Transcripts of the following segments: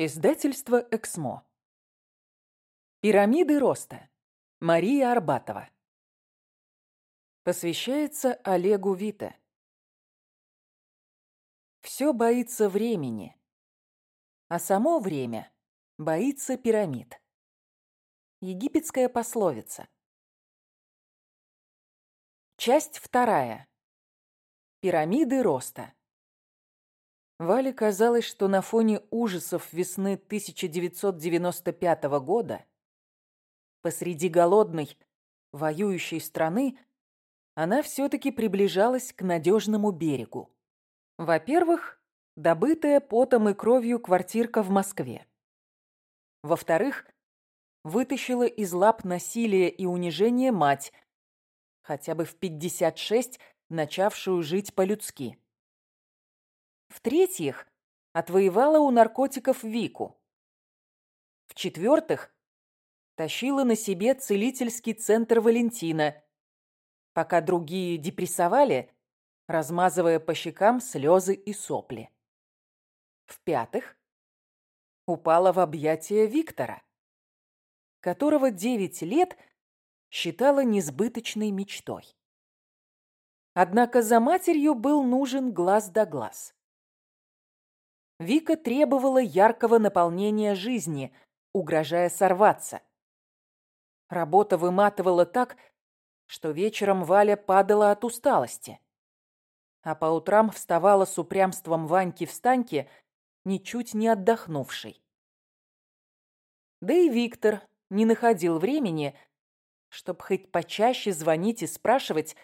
Издательство «Эксмо». Пирамиды роста. Мария Арбатова. Посвящается Олегу Вита. Все боится времени, а само время боится пирамид. Египетская пословица. Часть вторая. Пирамиды роста. Вале казалось, что на фоне ужасов весны 1995 года посреди голодной, воюющей страны она все-таки приближалась к надежному берегу. Во-первых, добытая потом и кровью квартирка в Москве. Во-вторых, вытащила из лап насилия и унижения мать, хотя бы в 56 начавшую жить по-людски. В-третьих, отвоевала у наркотиков Вику. В-четвертых, тащила на себе целительский центр Валентина, пока другие депрессовали, размазывая по щекам слезы и сопли. В-пятых, упала в объятия Виктора, которого девять лет считала несбыточной мечтой. Однако за матерью был нужен глаз да глаз. Вика требовала яркого наполнения жизни, угрожая сорваться. Работа выматывала так, что вечером Валя падала от усталости. А по утрам вставала с упрямством Ваньки-встаньки, ничуть не отдохнувшей. Да и Виктор не находил времени, чтобы хоть почаще звонить и спрашивать,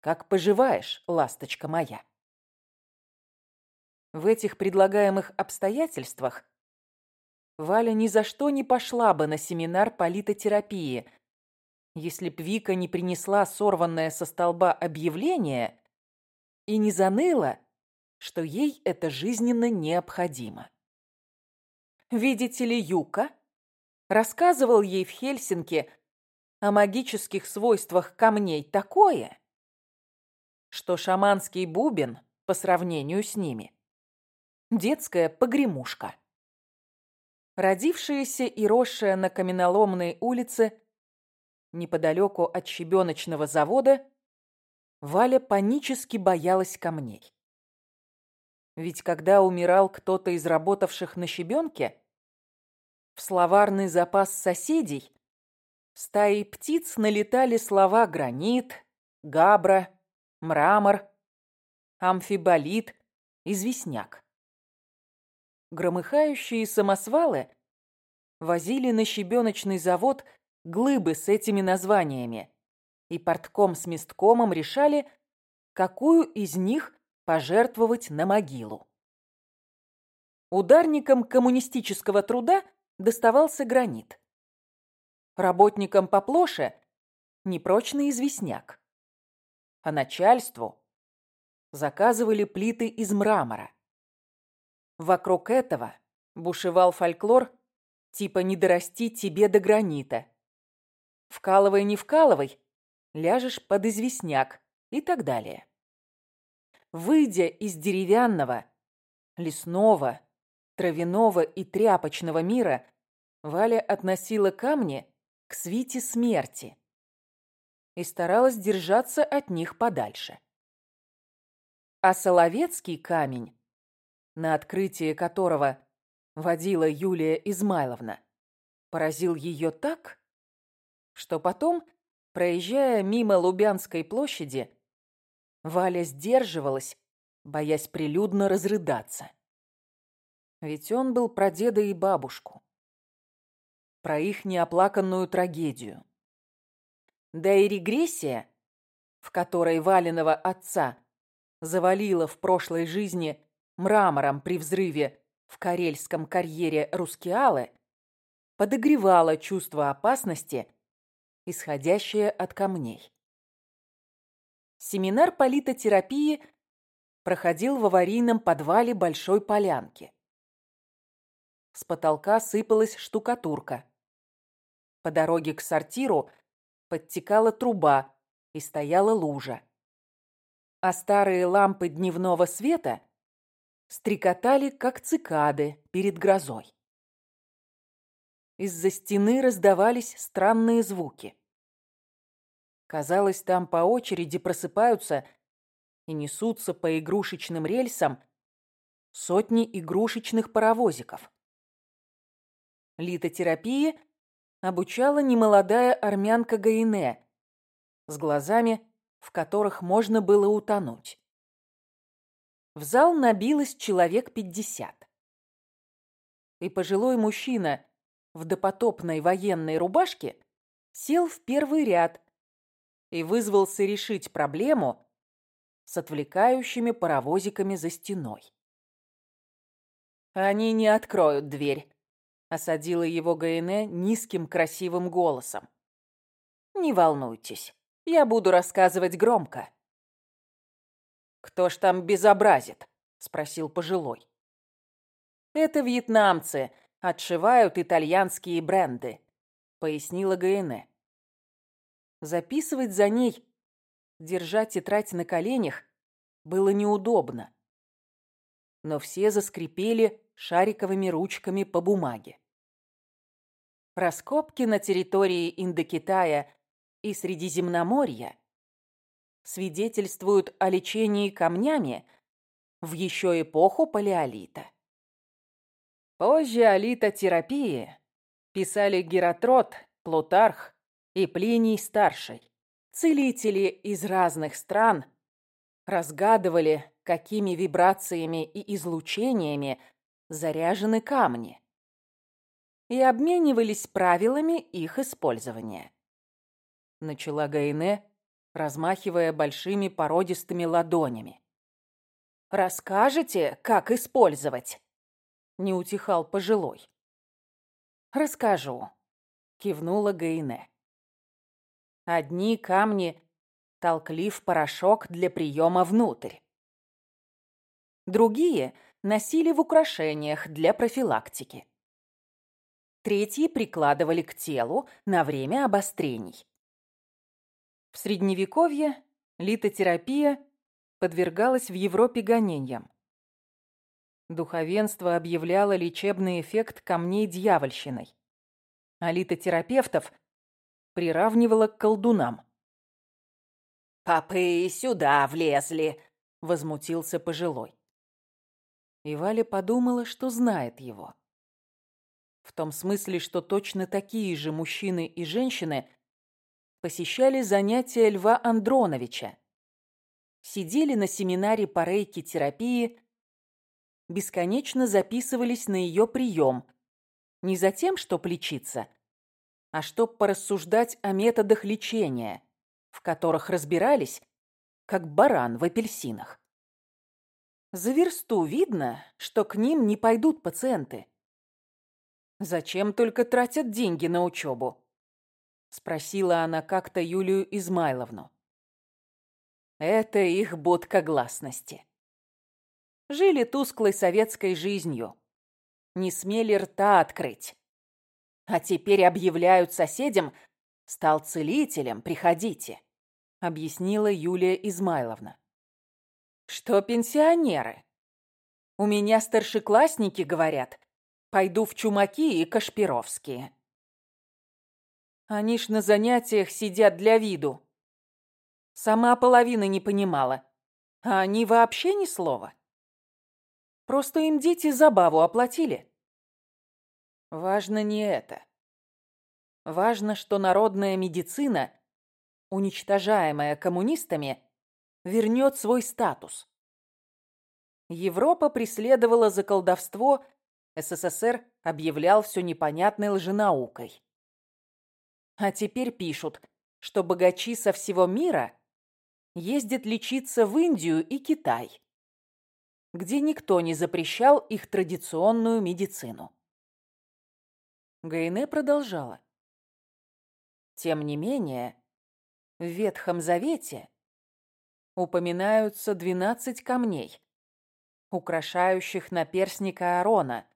как поживаешь, ласточка моя. В этих предлагаемых обстоятельствах Валя ни за что не пошла бы на семинар политотерапии, если б Вика не принесла сорванное со столба объявление и не заныла, что ей это жизненно необходимо. Видите ли, Юка рассказывал ей в Хельсинки о магических свойствах камней такое, что шаманский бубен по сравнению с ними детская погремушка. Родившаяся и росшая на каменоломной улице, неподалеку от щебеночного завода, Валя панически боялась камней. Ведь когда умирал кто-то из работавших на щебенке, в словарный запас соседей стаи птиц налетали слова гранит, габра, мрамор, амфиболит, известняк. Громыхающие самосвалы возили на щебеночный завод глыбы с этими названиями, и портком с месткомом решали, какую из них пожертвовать на могилу. Ударникам коммунистического труда доставался гранит. Работникам поплоше – непрочный известняк. А начальству заказывали плиты из мрамора. Вокруг этого бушевал фольклор типа «не дорасти тебе до гранита». Вкалывай, не вкалывай, ляжешь под известняк и так далее. Выйдя из деревянного, лесного, травяного и тряпочного мира, Валя относила камни к свите смерти и старалась держаться от них подальше. А Соловецкий камень на открытие которого водила Юлия Измайловна, поразил ее так, что потом, проезжая мимо Лубянской площади, Валя сдерживалась, боясь прилюдно разрыдаться. Ведь он был про деда и бабушку, про их неоплаканную трагедию. Да и регрессия, в которой Валиного отца завалила в прошлой жизни мрамором при взрыве в карельском карьере Рускеалы, подогревало чувство опасности, исходящее от камней. Семинар политотерапии проходил в аварийном подвале Большой Полянки. С потолка сыпалась штукатурка. По дороге к сортиру подтекала труба и стояла лужа. А старые лампы дневного света стрекотали, как цикады перед грозой. из-за стены раздавались странные звуки. Казалось, там по очереди просыпаются и несутся по игрушечным рельсам сотни игрушечных паровозиков. Литотерапии обучала немолодая армянка Гаине с глазами, в которых можно было утонуть. В зал набилось человек пятьдесят. И пожилой мужчина в допотопной военной рубашке сел в первый ряд и вызвался решить проблему с отвлекающими паровозиками за стеной. «Они не откроют дверь», — осадила его Гаэне низким красивым голосом. «Не волнуйтесь, я буду рассказывать громко». «Кто ж там безобразит?» — спросил пожилой. «Это вьетнамцы отшивают итальянские бренды», — пояснила Гаэне. Записывать за ней, держа тетрадь на коленях, было неудобно. Но все заскрипели шариковыми ручками по бумаге. Раскопки на территории Индокитая и Средиземноморья свидетельствуют о лечении камнями в еще эпоху палеолита. Позже о литотерапии писали Гератрот, Плутарх и Плиний Старший. Целители из разных стран разгадывали, какими вибрациями и излучениями заряжены камни, и обменивались правилами их использования. Начала Гайне, размахивая большими породистыми ладонями. «Расскажете, как использовать?» Не утихал пожилой. «Расскажу», — кивнула Гайне. Одни камни толкли в порошок для приема внутрь. Другие носили в украшениях для профилактики. Третьи прикладывали к телу на время обострений. В Средневековье литотерапия подвергалась в Европе гонениям. Духовенство объявляло лечебный эффект камней дьявольщиной, а литотерапевтов приравнивала к колдунам. «Попы сюда влезли!» — возмутился пожилой. И Валя подумала, что знает его. В том смысле, что точно такие же мужчины и женщины посещали занятия Льва Андроновича, сидели на семинаре по рейки-терапии, бесконечно записывались на ее прием, не за тем, что лечиться, а чтоб порассуждать о методах лечения, в которых разбирались, как баран в апельсинах. За версту видно, что к ним не пойдут пациенты. Зачем только тратят деньги на учебу? Спросила она как-то Юлию Измайловну. Это их будка гласности. Жили тусклой советской жизнью. Не смели рта открыть. А теперь объявляют соседям, стал целителем, приходите, объяснила Юлия Измайловна. Что пенсионеры? У меня старшеклассники говорят, пойду в Чумаки и Кашпировские. Они ж на занятиях сидят для виду. Сама половина не понимала, а они вообще ни слова. Просто им дети забаву оплатили. Важно не это. Важно, что народная медицина, уничтожаемая коммунистами, вернет свой статус. Европа преследовала за колдовство, СССР объявлял все непонятной лженаукой. А теперь пишут, что богачи со всего мира ездят лечиться в Индию и Китай, где никто не запрещал их традиционную медицину. Гайне продолжала. Тем не менее, в Ветхом Завете упоминаются двенадцать камней, украшающих наперстника Аарона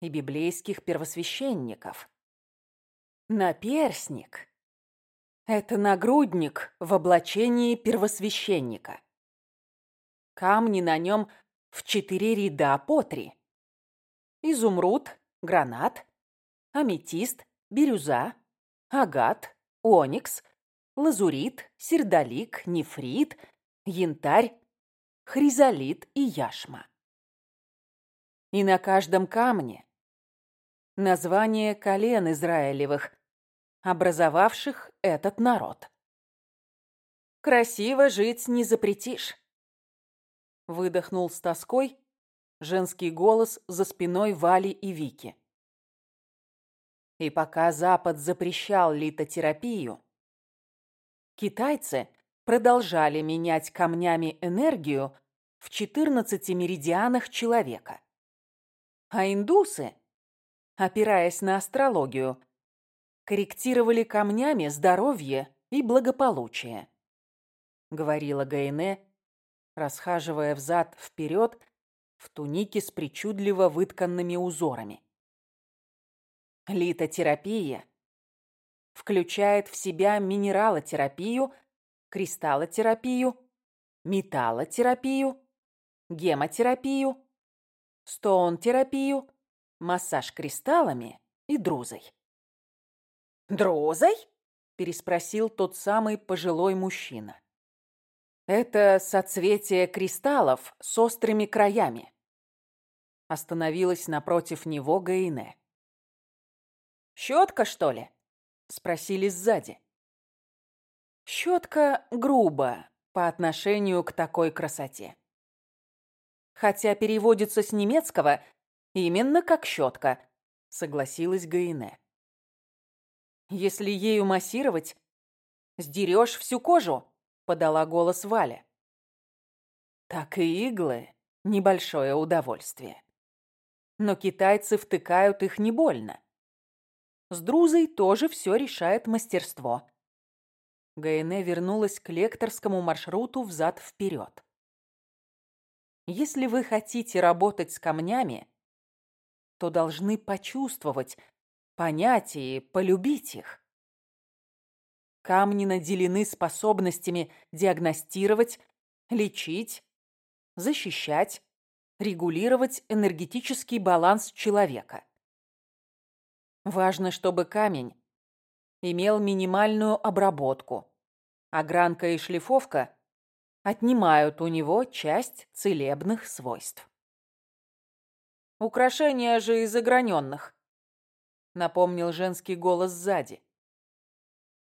и библейских первосвященников. Наперстник — это нагрудник в облачении первосвященника. Камни на нем в четыре ряда по три. Изумруд, гранат, аметист, бирюза, агат, оникс, лазурит, сердолик, нефрит, янтарь, хризолит и яшма. И на каждом камне название колен Израилевых, образовавших этот народ. Красиво жить не запретишь. Выдохнул с тоской женский голос за спиной Вали и Вики. И пока Запад запрещал литотерапию, китайцы продолжали менять камнями энергию в 14 меридианах человека. А индусы, опираясь на астрологию, корректировали камнями здоровье и благополучие. Говорила Гайне, расхаживая взад-вперед в тунике с причудливо вытканными узорами. Литотерапия включает в себя минералотерапию, кристаллотерапию, металлотерапию, гемотерапию, стоун-терапию, массаж кристаллами и друзой. «Друзой?» – переспросил тот самый пожилой мужчина. «Это соцветие кристаллов с острыми краями». Остановилась напротив него Гаине. «Щетка, что ли?» — спросили сзади. Щетка грубо по отношению к такой красоте. Хотя переводится с немецкого именно как щетка, согласилась Гаине. Если ею массировать, сдерешь всю кожу, подала голос Валя. Так и иглы — небольшое удовольствие. Но китайцы втыкают их не больно. С Друзой тоже все решает мастерство. Гайне вернулась к лекторскому маршруту взад-вперед. Если вы хотите работать с камнями, то должны почувствовать, понять и полюбить их. Камни наделены способностями диагностировать, лечить, защищать, регулировать энергетический баланс человека. Важно, чтобы камень имел минимальную обработку, а гранка и шлифовка отнимают у него часть целебных свойств. «Украшения же из ограненных», — напомнил женский голос сзади.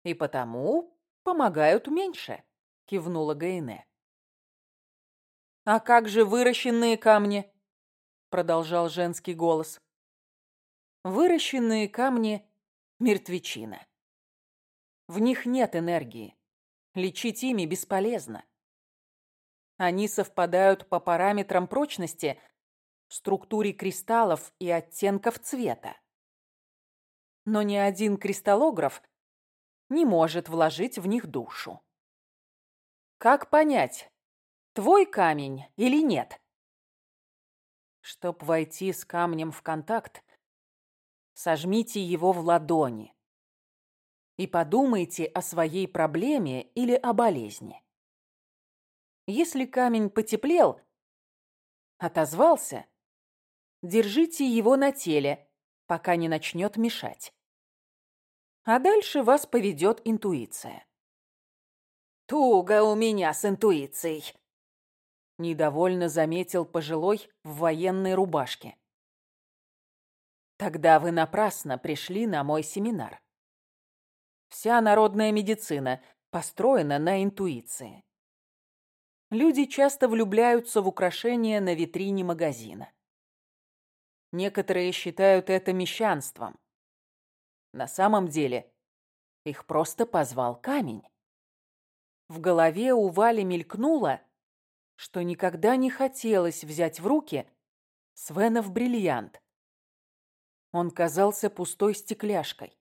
«И потому помогают меньше», — кивнула Гайне. «А как же выращенные камни?» — продолжал женский голос. Выращенные камни – мертвечина. В них нет энергии. Лечить ими бесполезно. Они совпадают по параметрам прочности, структуре кристаллов и оттенков цвета. Но ни один кристаллограф не может вложить в них душу. Как понять, твой камень или нет? Чтоб войти с камнем в контакт, Сожмите его в ладони и подумайте о своей проблеме или о болезни. Если камень потеплел, отозвался, держите его на теле, пока не начнет мешать. А дальше вас поведет интуиция. «Туго у меня с интуицией», — недовольно заметил пожилой в военной рубашке. Тогда вы напрасно пришли на мой семинар. Вся народная медицина построена на интуиции. Люди часто влюбляются в украшения на витрине магазина. Некоторые считают это мещанством. На самом деле их просто позвал камень. В голове у Вали мелькнуло, что никогда не хотелось взять в руки Свенов бриллиант он казался пустой стекляшкой.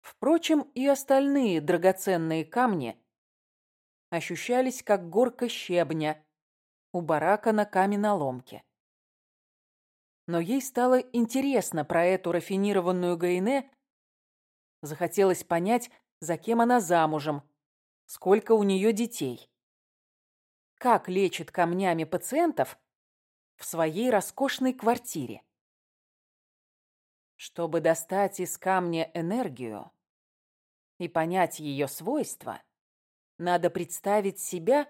Впрочем, и остальные драгоценные камни ощущались как горка щебня у барака на каменоломке. Но ей стало интересно про эту рафинированную Гайне, захотелось понять, за кем она замужем, сколько у нее детей. Как лечит камнями пациентов в своей роскошной квартире. Чтобы достать из камня энергию и понять ее свойства, надо представить себя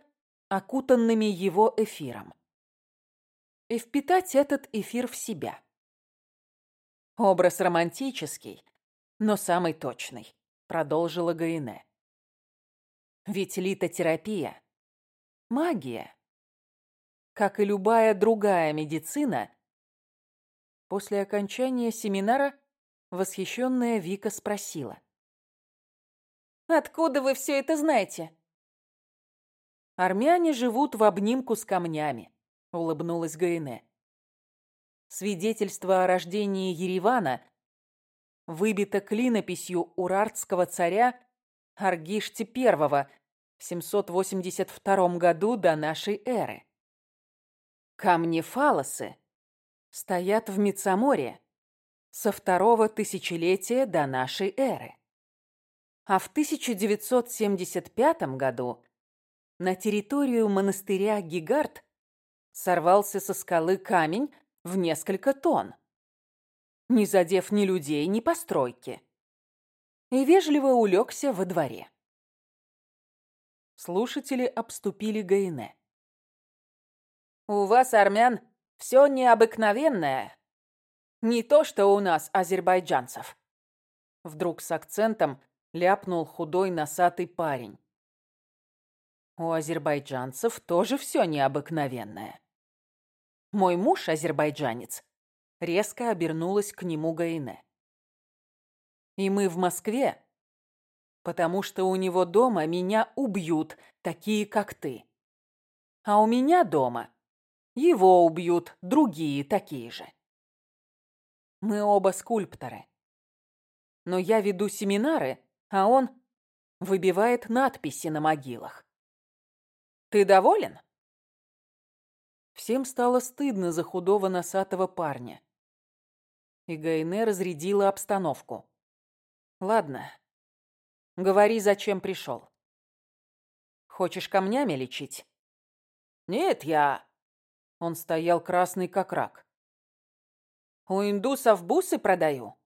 окутанными его эфиром и впитать этот эфир в себя. Образ романтический, но самый точный, продолжила Гаине. Ведь литотерапия – магия. Как и любая другая медицина, после окончания семинара восхищенная Вика спросила. «Откуда вы все это знаете?» «Армяне живут в обнимку с камнями», — улыбнулась Гаине. Свидетельство о рождении Еревана выбито клинописью урартского царя Аргишти I в 782 году до нашей эры. Камни-фалосы стоят в Мицаморе со второго тысячелетия до нашей эры. А в 1975 году на территорию монастыря Гигард сорвался со скалы камень в несколько тонн, не задев ни людей, ни постройки и вежливо улегся во дворе. Слушатели обступили Гайне. «У вас, армян, все необыкновенное. Не то, что у нас, азербайджанцев». Вдруг с акцентом ляпнул худой носатый парень. У азербайджанцев тоже все необыкновенное. Мой муж, азербайджанец, резко обернулась к нему Гайне. И мы в Москве, потому что у него дома меня убьют, такие как ты. А у меня дома его убьют другие такие же. Мы оба скульпторы. Но я веду семинары, а он выбивает надписи на могилах. Ты доволен? Всем стало стыдно за худого носатого парня. И Гайне разрядила обстановку. Ладно. Говори, зачем пришел. Хочешь камнями лечить? Нет, я... Он стоял красный, как рак. У индусов бусы продаю.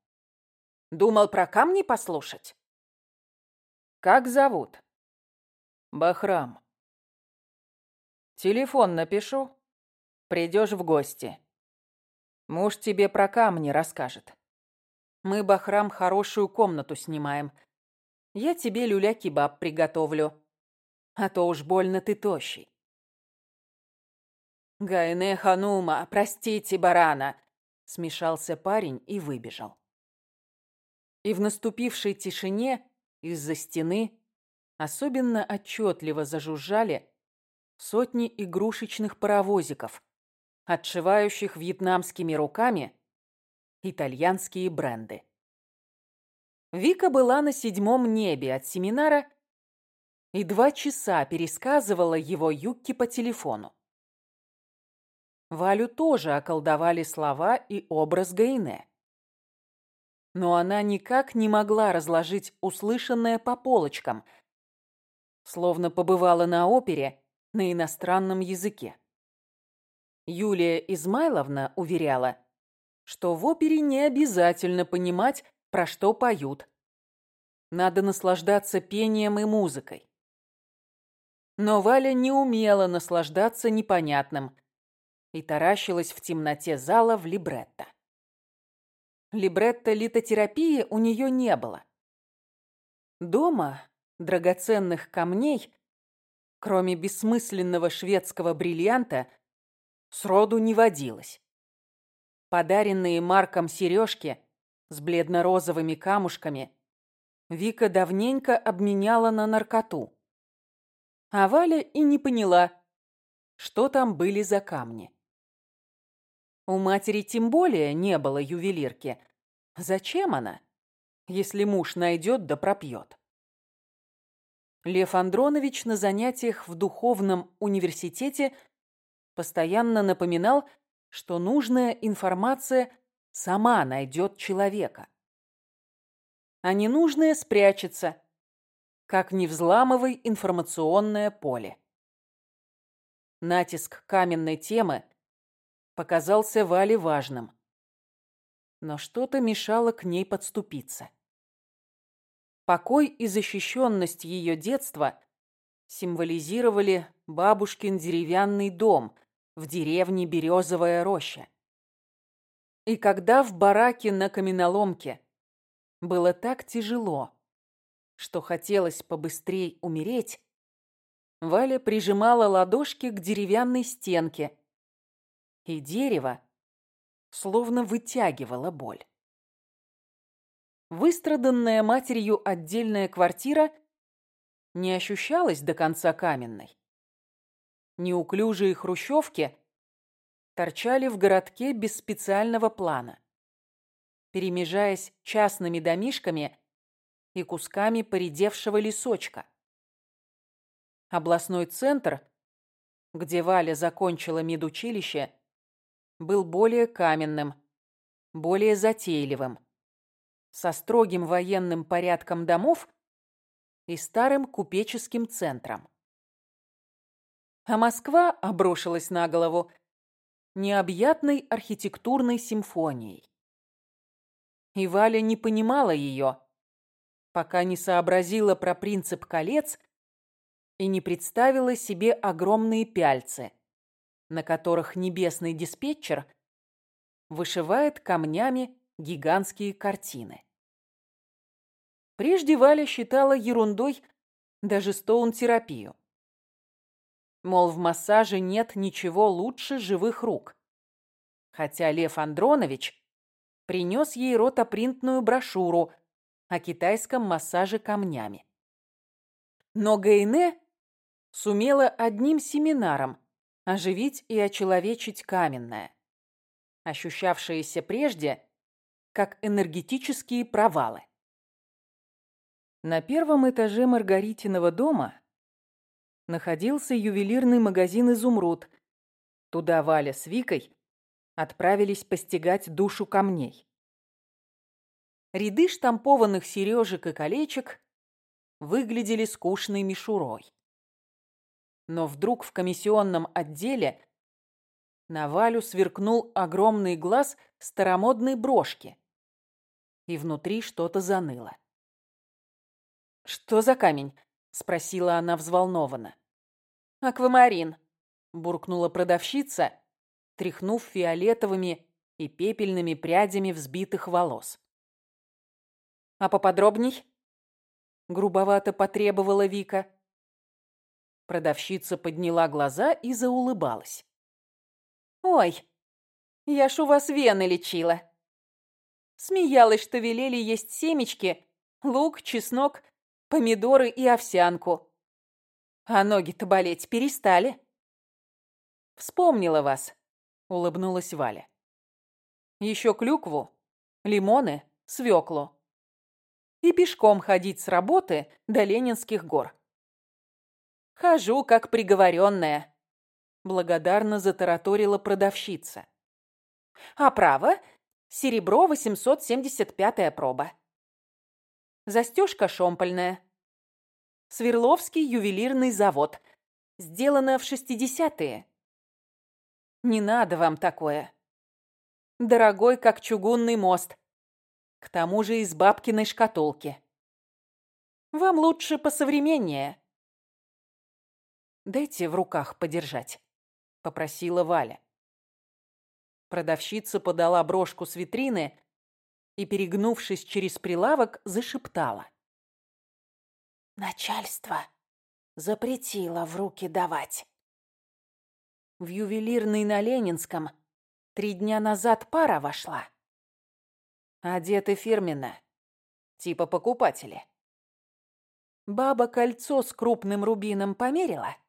Думал про камни послушать. Как зовут? Бахрам. Телефон напишу. Придешь в гости. Муж тебе про камни расскажет. Мы, Бахрам, хорошую комнату снимаем. Я тебе люля-кебаб приготовлю. А то уж больно ты тощий. Гайне Ханума, простите, барана, смешался парень и выбежал. И в наступившей тишине из-за стены особенно отчетливо зажужжали сотни игрушечных паровозиков, отшивающих вьетнамскими руками итальянские бренды. Вика была на седьмом небе от семинара и два часа пересказывала его Юкки по телефону. Валю тоже околдовали слова и образ Гайне. Но она никак не могла разложить услышанное по полочкам, словно побывала на опере на иностранном языке. Юлия Измайловна уверяла, что в опере не обязательно понимать, про что поют. Надо наслаждаться пением и музыкой. Но Валя не умела наслаждаться непонятным и таращилась в темноте зала в либретто. Либретто литотерапии у нее не было. Дома драгоценных камней, кроме бессмысленного шведского бриллианта, сроду не водилось. Подаренные Марком сережки с бледно-розовыми камушками Вика давненько обменяла на наркоту. А Валя и не поняла, что там были за камни. У матери тем более не было ювелирки. Зачем она, если муж найдет да пропьет? Лев Андронович на занятиях в духовном университете постоянно напоминал, что нужная информация сама найдет человека. А ненужное спрячется, как не взламывай информационное поле. Натиск каменной темы показался Вале важным. но что-то мешало к ней подступиться. Покой и защищенность ее детства символизировали бабушкин деревянный дом в деревне Березовая роща. И когда в бараке на каменоломке было так тяжело, что хотелось побыстрей умереть, Валя прижимала ладошки к деревянной стенке, и дерево словно вытягивало боль. Выстраданная матерью отдельная квартира не ощущалась до конца каменной. Неуклюжие хрущевки торчали в городке без специального плана, перемежаясь частными домишками и кусками поредевшего лесочка. Областной центр, где Валя закончила медучилище, был более каменным, более затейливым, со строгим военным порядком домов и старым купеческим центром. А Москва обрушилась на голову необъятной архитектурной симфонией. И Валя не понимала ее, пока не сообразила про принцип колец и не представила себе огромные пяльцы, на которых небесный диспетчер вышивает камнями гигантские картины. Прежде Валя считала ерундой даже стоун-терапию. Мол, в массаже нет ничего лучше живых рук. Хотя Лев Андронович принес ей ротопринтную брошюру о китайском массаже камнями. Но Гейне сумела одним семинаром оживить и очеловечить каменное, ощущавшееся прежде как энергетические провалы. На первом этаже Маргаритиного дома находился ювелирный магазин «Изумруд». Туда Валя с Викой отправились постигать душу камней. Ряды штампованных сережек и колечек выглядели скучной мишурой. Но вдруг в комиссионном отделе на Валю сверкнул огромный глаз старомодной брошки, и внутри что-то заныло. «Что за камень?» — спросила она взволнованно. «Аквамарин», — буркнула продавщица, тряхнув фиолетовыми и пепельными прядями взбитых волос. «А поподробней?» — грубовато потребовала Вика. Продавщица подняла глаза и заулыбалась. «Ой, я ж у вас вены лечила. Смеялась, что велели есть семечки, лук, чеснок, помидоры и овсянку. А ноги-то болеть перестали». «Вспомнила вас», — улыбнулась Валя. «Еще клюкву, лимоны, свеклу. И пешком ходить с работы до Ленинских гор. Хожу, как приговоренная», — благодарно затараторила продавщица. «А право, серебро 875-я проба. Застежка шомпольная. Свердловский ювелирный завод. Сделано в 60-е. Не надо вам такое. Дорогой, как чугунный мост. К тому же из бабкиной шкатулки. Вам лучше посовременнее. «Дайте в руках подержать», — попросила Валя. Продавщица подала брошку с витрины и, перегнувшись через прилавок, зашептала. «Начальство запретило в руки давать. В ювелирный на Ленинском три дня назад пара вошла. Одеты фирменно, типа покупатели. Баба кольцо с крупным рубином померила —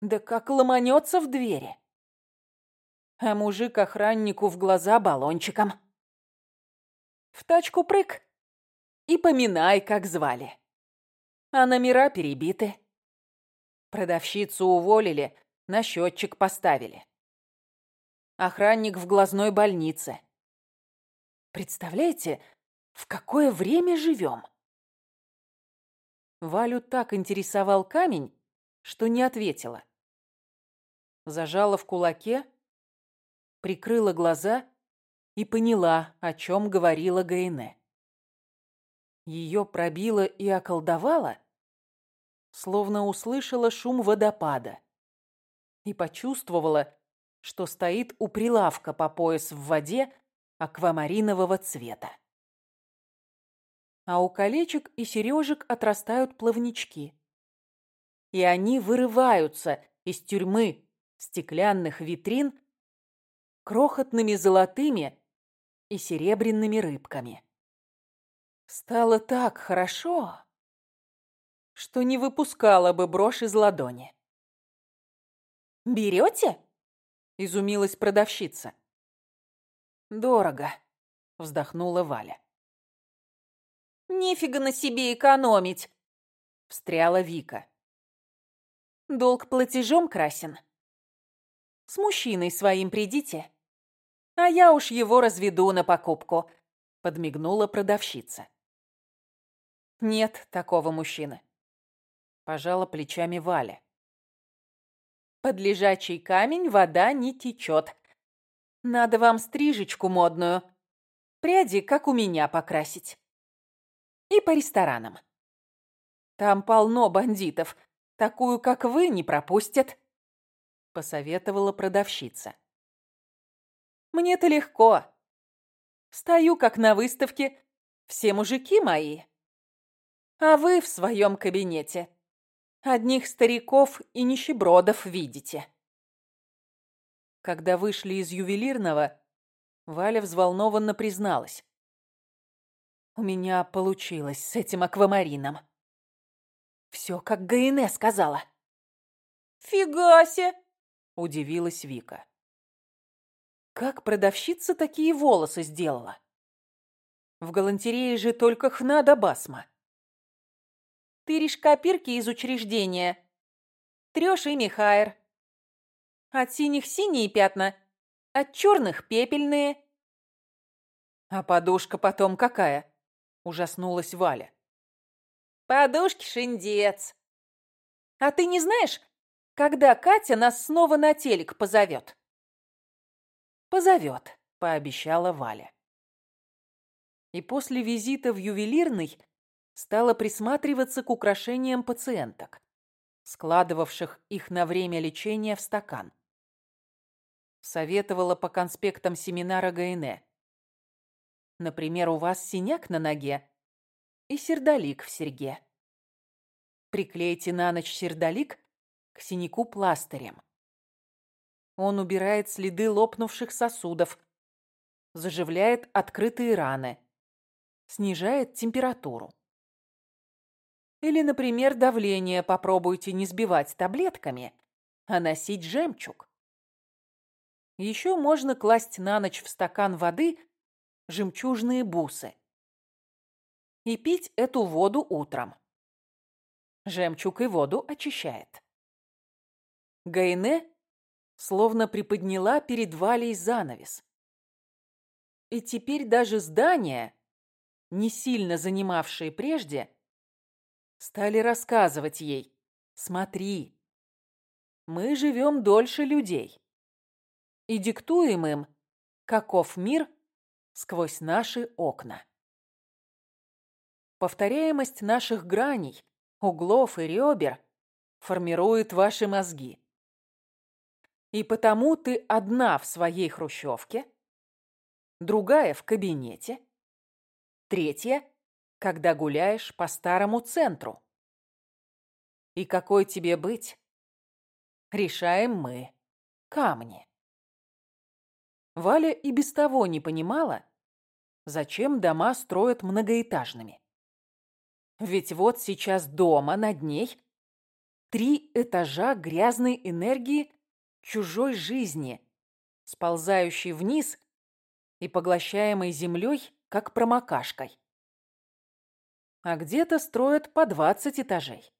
да как ломанется в двери. А мужик охраннику в глаза баллончиком. В тачку прыг и поминай, как звали. А номера перебиты. Продавщицу уволили, на счетчик поставили. Охранник в глазной больнице. Представляете, в какое время живем? Валю так интересовал камень, что не ответила. Зажала в кулаке, прикрыла глаза и поняла, о чем говорила Гайне. Ее пробило и околдовало, словно услышала шум водопада и почувствовала, что стоит у прилавка по пояс в воде аквамаринового цвета. А у колечек и сережек отрастают плавнички. И они вырываются из тюрьмы стеклянных витрин крохотными золотыми и серебряными рыбками. Стало так хорошо, что не выпускала бы брошь из ладони. «Берете?» — изумилась продавщица. «Дорого», — вздохнула Валя. «Нефига на себе экономить», — встряла Вика. «Долг платежом красен. С мужчиной своим придите, а я уж его разведу на покупку», — подмигнула продавщица. «Нет такого мужчины», — пожала плечами Валя. «Под лежачий камень вода не течет. Надо вам стрижечку модную, пряди, как у меня, покрасить. И по ресторанам. Там полно бандитов, такую, как вы, не пропустят», — посоветовала продавщица. «Мне-то легко. Стою, как на выставке, все мужики мои». А вы в своем кабинете одних стариков и нищебродов видите. Когда вышли из ювелирного, Валя взволнованно призналась. У меня получилось с этим аквамарином. Все, как Гаине сказала. «Фига себе!» – удивилась Вика. Как продавщица такие волосы сделала? В галантерее же только хна да басма. Тыришь копирки из учреждения. Трёшь ими хайр. От синих синие пятна, от черных пепельные. А подушка потом какая? Ужаснулась Валя. Подушки шиндец. А ты не знаешь, когда Катя нас снова на телек позовет? Позовет, пообещала Валя. И после визита в ювелирный стала присматриваться к украшениям пациенток, складывавших их на время лечения в стакан. Советовала по конспектам семинара ГНЭ. Например, у вас синяк на ноге и сердолик в серьге. Приклейте на ночь сердолик к синяку пластырем. Он убирает следы лопнувших сосудов, заживляет открытые раны, снижает температуру. Или, например, давление попробуйте не сбивать таблетками, а носить жемчуг. Еще можно класть на ночь в стакан воды жемчужные бусы и пить эту воду утром. Жемчуг и воду очищает. Гайне словно приподняла перед Валей занавес. И теперь даже здания, не сильно занимавшие прежде, Стали рассказывать ей. Смотри, мы живем дольше людей. И диктуем им, каков мир сквозь наши окна. Повторяемость наших граней, углов и ребер формирует ваши мозги. И потому ты одна в своей хрущевке, другая в кабинете, третья когда гуляешь по старому центру. И какой тебе быть? Решаем мы. Камни. Валя и без того не понимала, зачем дома строят многоэтажными. Ведь вот сейчас дома над ней три этажа грязной энергии чужой жизни, сползающей вниз и поглощаемой землей, как промокашкой а где-то строят по 20 этажей.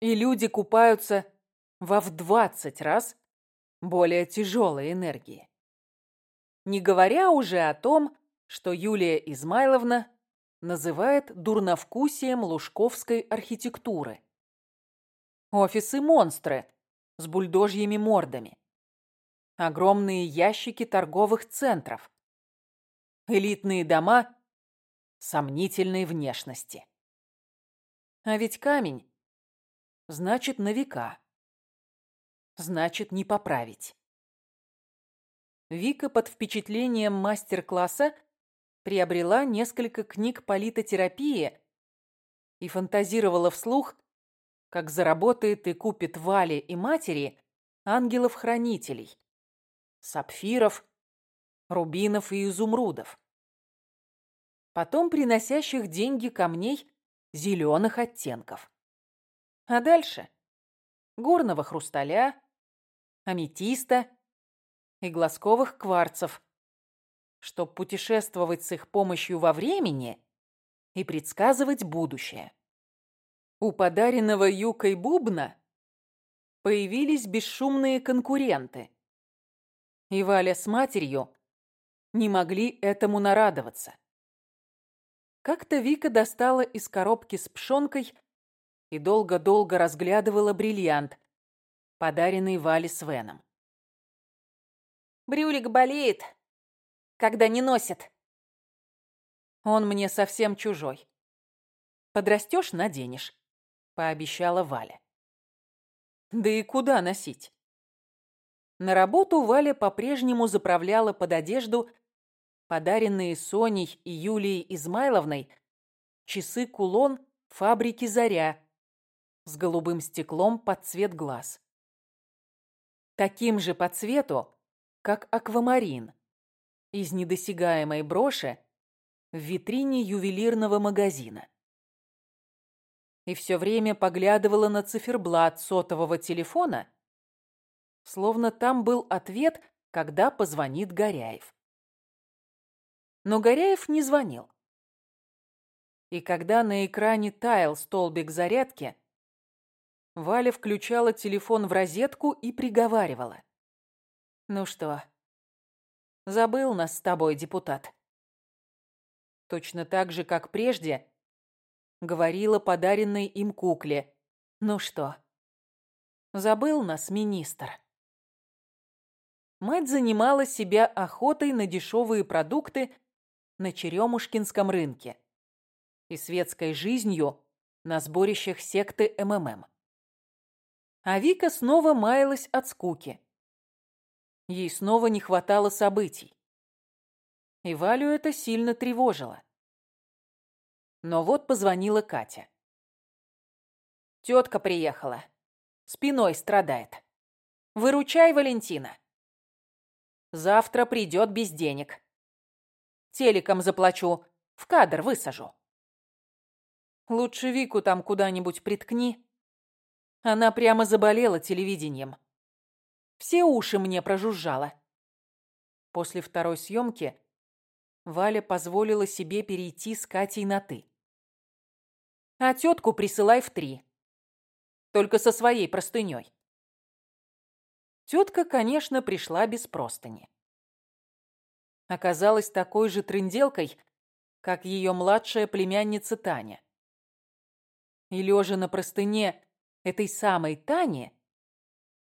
И люди купаются во в 20 раз более тяжелой энергии. Не говоря уже о том, что Юлия Измайловна называет дурновкусием лужковской архитектуры. Офисы-монстры с бульдожьими мордами. Огромные ящики торговых центров, элитные дома сомнительной внешности. А ведь камень значит на века. Значит, не поправить. Вика под впечатлением мастер-класса приобрела несколько книг политотерапии и фантазировала вслух, как заработает и купит Вале и матери ангелов-хранителей, сапфиров, рубинов и изумрудов. Потом приносящих деньги камней зеленых оттенков. А дальше горного хрусталя, аметиста и глазковых кварцев, чтоб путешествовать с их помощью во времени и предсказывать будущее. У подаренного Юкой бубна появились бесшумные конкуренты. И Валя с матерью не могли этому нарадоваться. Как-то Вика достала из коробки с пшенкой и долго-долго разглядывала бриллиант, подаренный Вале Свеном. «Брюлик болеет, когда не носит». «Он мне совсем чужой. Подрастешь — наденешь», — пообещала Валя. Да и куда носить? На работу Валя по-прежнему заправляла под одежду подаренные Соней и Юлией Измайловной часы-кулон фабрики «Заря» с голубым стеклом под цвет глаз. Таким же по цвету, как аквамарин, из недосягаемой броши в витрине ювелирного магазина и все время поглядывала на циферблат сотового телефона, словно там был ответ, когда позвонит Горяев. Но Горяев не звонил. И когда на экране таял столбик зарядки, Валя включала телефон в розетку и приговаривала. «Ну что, забыл нас с тобой, депутат?» Точно так же, как прежде, говорила подаренной им кукле. «Ну что, забыл нас министр?» Мать занимала себя охотой на дешевые продукты на Черемушкинском рынке и светской жизнью на сборищах секты МММ. А Вика снова маялась от скуки. Ей снова не хватало событий. И Валю это сильно тревожило. Но вот позвонила Катя. Тетка приехала. Спиной страдает. Выручай Валентина. Завтра придет без денег. Телеком заплачу, в кадр высажу. Лучше Вику там куда-нибудь приткни. Она прямо заболела телевидением. Все уши мне прожужжала. После второй съемки Валя позволила себе перейти с Катей на «ты». А тетку присылай в три. Только со своей простыней. Тетка, конечно, пришла без простыни. Оказалась такой же трынделкой, как ее младшая племянница Таня. И лежа на простыне этой самой Тани,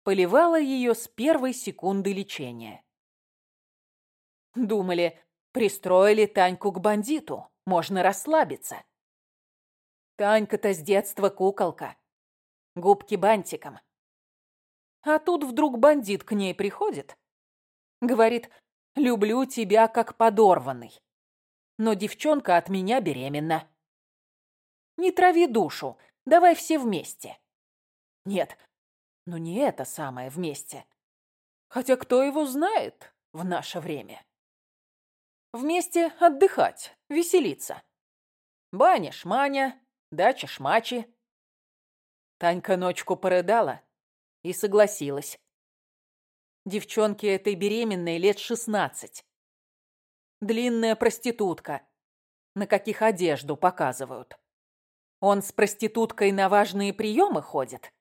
поливала ее с первой секунды лечения. Думали, пристроили Таньку к бандиту, можно расслабиться. Танька-то с детства куколка. Губки бантиком. А тут вдруг бандит к ней приходит. Говорит, люблю тебя как подорванный. Но девчонка от меня беременна. Не трави душу, давай все вместе. Нет, ну не это самое вместе. Хотя кто его знает в наше время? Вместе отдыхать, веселиться. Баня-шманя, дача-шмачи. Танька ночку порыдала и согласилась. Девчонке этой беременной лет шестнадцать. Длинная проститутка, на каких одежду показывают. Он с проституткой на важные приемы ходит,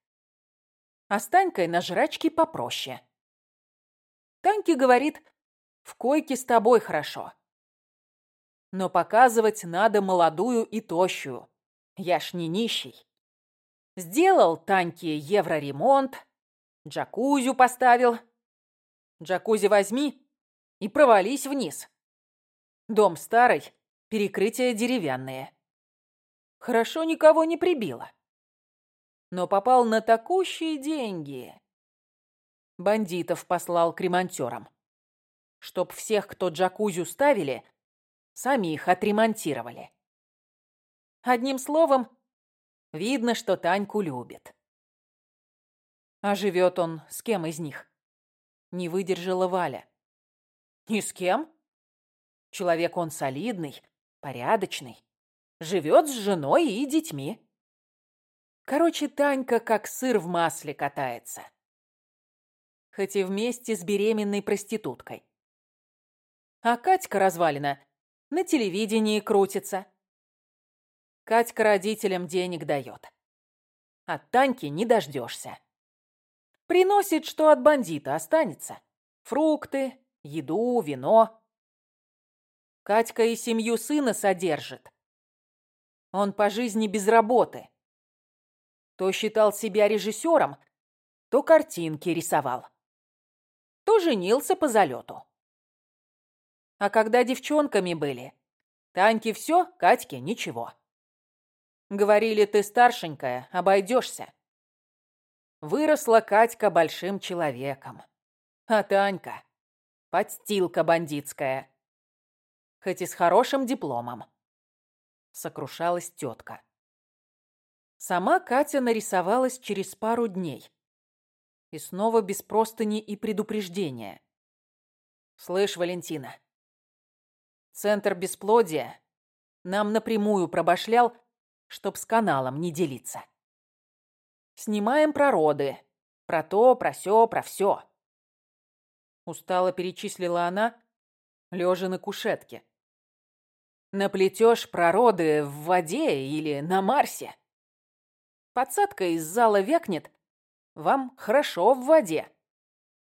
а с Танькой на жрачки попроще. Таньке говорит, в койке с тобой хорошо. Но показывать надо молодую и тощую, я ж не нищий. Сделал Таньке евроремонт, джакузю поставил. Джакузи возьми и провались вниз. Дом старый, перекрытия деревянные. Хорошо никого не прибило. Но попал на такущие деньги. Бандитов послал к ремонтёрам. Чтоб всех, кто джакузю ставили, сами их отремонтировали. Одним словом, видно, что Таньку любит. А живет он с кем из них? Не выдержала Валя. Ни с кем. Человек он солидный, порядочный. Живет с женой и детьми. Короче, Танька как сыр в масле катается. Хоть и вместе с беременной проституткой. А Катька развалина на телевидении крутится. Катька родителям денег дает. От Таньки не дождешься. Приносит, что от бандита останется. Фрукты, еду, вино. Катька и семью сына содержит. Он по жизни без работы. То считал себя режиссером, то картинки рисовал. То женился по залету. А когда девчонками были, Таньке все, Катьке ничего. Говорили, ты старшенькая, обойдешься. Выросла Катька большим человеком. А Танька — подстилка бандитская. Хоть и с хорошим дипломом. Сокрушалась тетка. Сама Катя нарисовалась через пару дней. И снова без простыни и предупреждения. «Слышь, Валентина, центр бесплодия нам напрямую пробашлял, чтоб с каналом не делиться. Снимаем про роды. Про то, про сё, про всё. Устало перечислила она, лежа на кушетке. Наплетёшь про роды в воде или на Марсе. Подсадка из зала векнет. Вам хорошо в воде.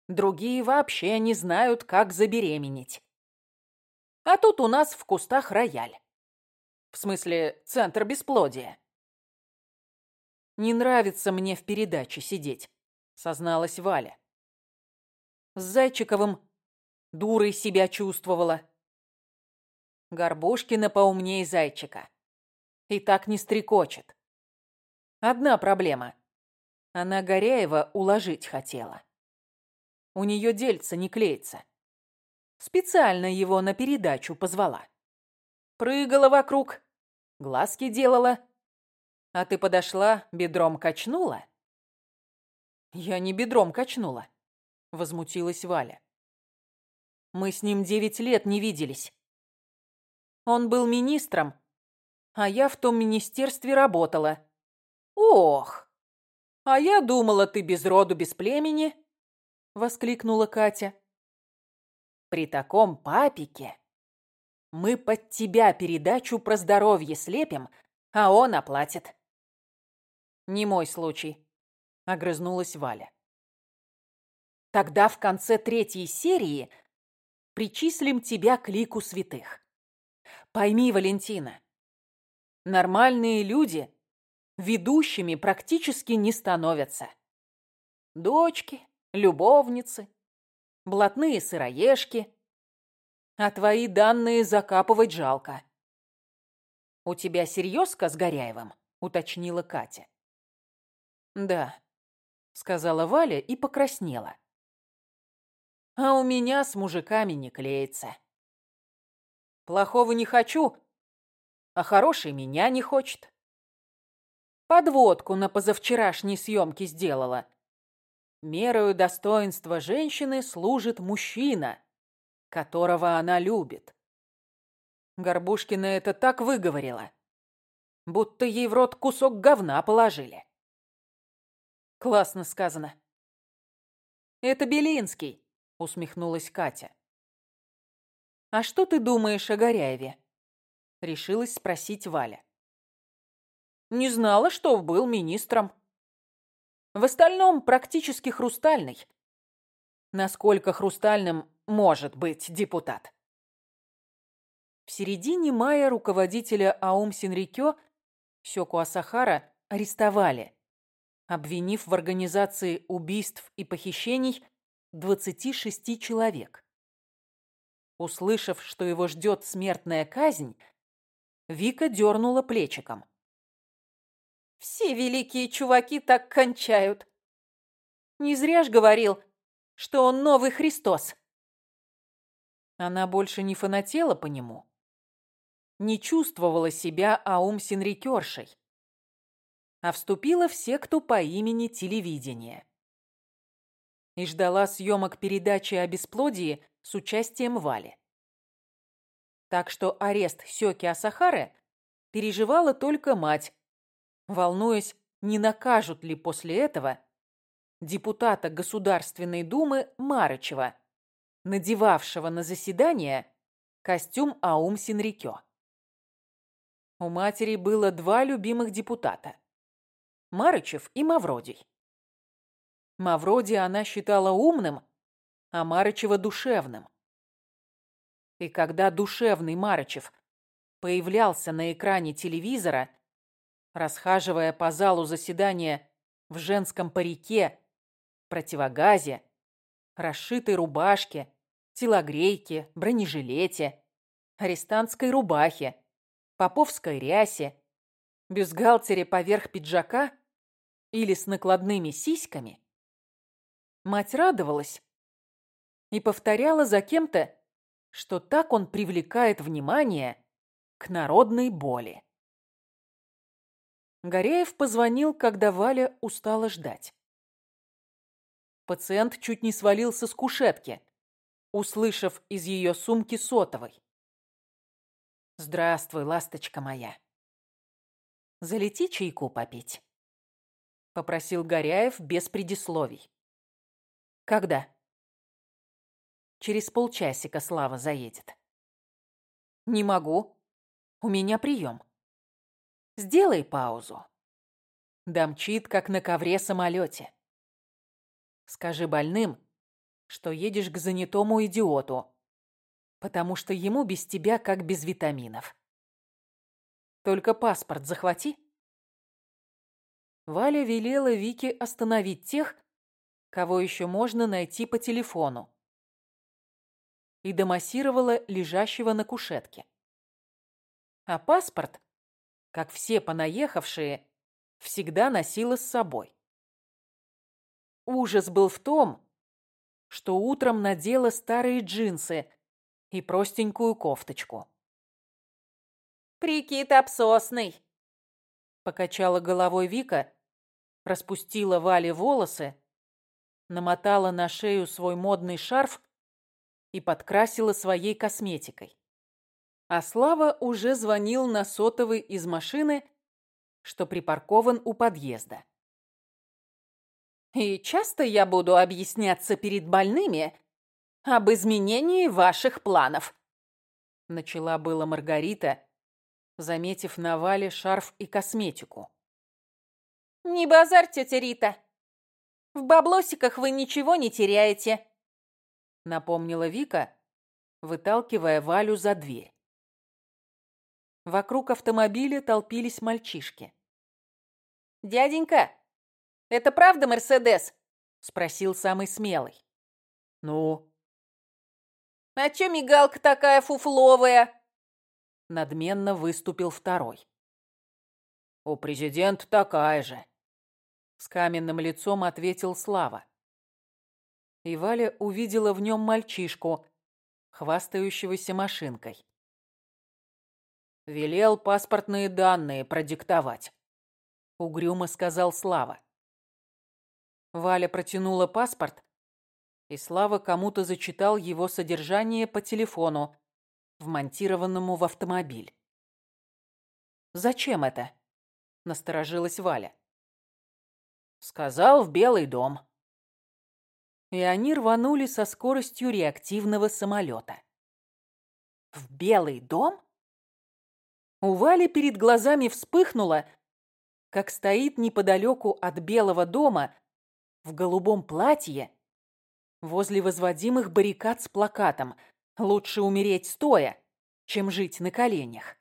Другие вообще не знают, как забеременеть. А тут у нас в кустах рояль. В смысле, центр бесплодия. «Не нравится мне в передаче сидеть», — созналась Валя. С Зайчиковым дурой себя чувствовала. Горбушкина поумнее Зайчика. И так не стрекочет. Одна проблема. Она Горяева уложить хотела. У нее дельце не клеится. Специально его на передачу позвала. Прыгала вокруг, глазки делала, а ты подошла, бедром качнула? Я не бедром качнула, возмутилась Валя. Мы с ним девять лет не виделись. Он был министром, а я в том министерстве работала. Ох! А я думала, ты без роду, без племени, воскликнула Катя. При таком папике мы под тебя передачу про здоровье слепим, а он оплатит. «Не мой случай», — огрызнулась Валя. «Тогда в конце третьей серии причислим тебя к лику святых. Пойми, Валентина, нормальные люди ведущими практически не становятся. Дочки, любовницы, блатные сыроежки, а твои данные закапывать жалко». «У тебя серьезка с Горяевым?» — уточнила Катя. «Да», — сказала Валя и покраснела. «А у меня с мужиками не клеится. Плохого не хочу, а хороший меня не хочет. Подводку на позавчерашней съемке сделала. Мерою достоинства женщины служит мужчина, которого она любит. Горбушкина это так выговорила, будто ей в рот кусок говна положили. Классно сказано. Это Белинский, усмехнулась Катя. А что ты думаешь о Горяеве? Решилась спросить Валя. Не знала, что был министром. В остальном практически хрустальный. Насколько хрустальным может быть депутат? В середине мая руководителя Аум Синрикё Сёку Асахара арестовали обвинив в организации убийств и похищений 26 человек. Услышав, что его ждет смертная казнь, Вика дернула плечиком. «Все великие чуваки так кончают. Не зря ж говорил, что он новый Христос». Она больше не фанатела по нему, не чувствовала себя аум-синрикершей, а вступила в секту по имени телевидение и ждала съемок передачи о бесплодии с участием Вали. Так что арест Сёки Асахары переживала только мать, волнуясь, не накажут ли после этого депутата Государственной Думы Марычева, надевавшего на заседание костюм Аум Синрикё. У матери было два любимых депутата – Марычев и Мавродий. Мавроди она считала умным, а Марычева душевным. И когда душевный Марычев появлялся на экране телевизора, расхаживая по залу заседания в женском парике, противогазе, расшитой рубашке, телогрейке, бронежилете, арестантской рубахе, поповской рясе, бюстгальтере поверх пиджака или с накладными сиськами, Мать радовалась и повторяла за кем-то, что так он привлекает внимание к народной боли. Гореев позвонил, когда Валя устала ждать. Пациент чуть не свалился с кушетки, услышав из ее сумки сотовой. «Здравствуй, ласточка моя. Залети чайку попить», — попросил Горяев без предисловий. Когда? Через полчасика Слава заедет. Не могу. У меня прием. Сделай паузу. Домчит, как на ковре-самолете. Скажи больным, что едешь к занятому идиоту, потому что ему без тебя как без витаминов. Только паспорт захвати. Валя велела Вике остановить тех, кого еще можно найти по телефону, и домассировала лежащего на кушетке. А паспорт, как все понаехавшие, всегда носила с собой. Ужас был в том, что утром надела старые джинсы и простенькую кофточку. «Прикид обсосный!» Покачала головой Вика, распустила Вале волосы намотала на шею свой модный шарф и подкрасила своей косметикой. А Слава уже звонил на сотовый из машины, что припаркован у подъезда. «И часто я буду объясняться перед больными об изменении ваших планов?» Начала была Маргарита, заметив на Вале шарф и косметику. «Не базарь, тетя Рита!» В баблосиках вы ничего не теряете», — напомнила Вика, выталкивая Валю за дверь. Вокруг автомобиля толпились мальчишки. «Дяденька, это правда Мерседес?» — спросил самый смелый. «Ну?» «А чё мигалка такая фуфловая?» Надменно выступил второй. «У президента такая же», с каменным лицом ответил Слава. И Валя увидела в нем мальчишку, хвастающегося машинкой. «Велел паспортные данные продиктовать», — угрюмо сказал Слава. Валя протянула паспорт, и Слава кому-то зачитал его содержание по телефону, вмонтированному в автомобиль. «Зачем это?» — насторожилась Валя. Сказал в Белый дом. И они рванули со скоростью реактивного самолета. В Белый дом? У Вали перед глазами вспыхнуло, как стоит неподалеку от Белого дома в голубом платье возле возводимых баррикад с плакатом «Лучше умереть стоя, чем жить на коленях».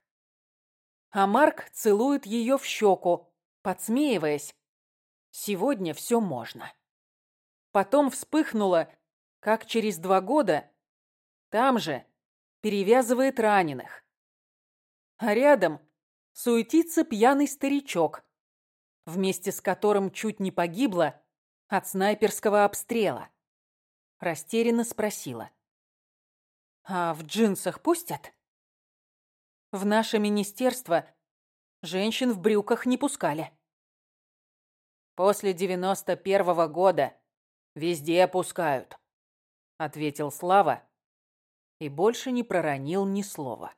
А Марк целует ее в щеку, подсмеиваясь, Сегодня все можно. Потом вспыхнуло, как через два года там же, перевязывает раненых. А рядом суетится пьяный старичок, вместе с которым чуть не погибла от снайперского обстрела. Растерянно спросила. «А в джинсах пустят?» «В наше министерство женщин в брюках не пускали». «После девяносто первого года везде опускают», — ответил Слава и больше не проронил ни слова.